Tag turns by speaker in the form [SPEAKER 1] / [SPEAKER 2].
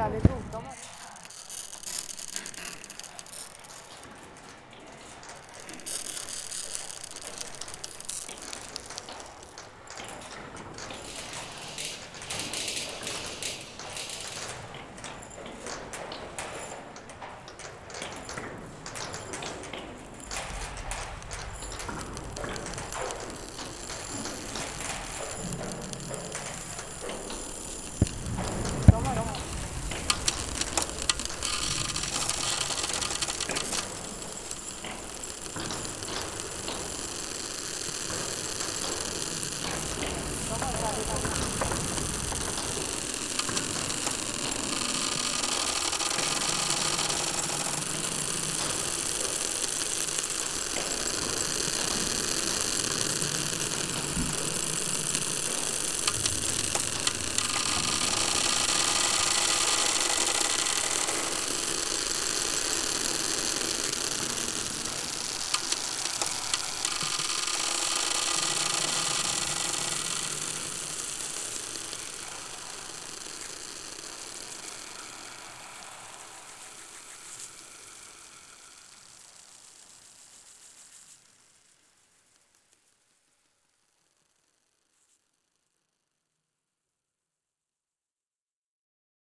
[SPEAKER 1] Caralho, Edu, toma.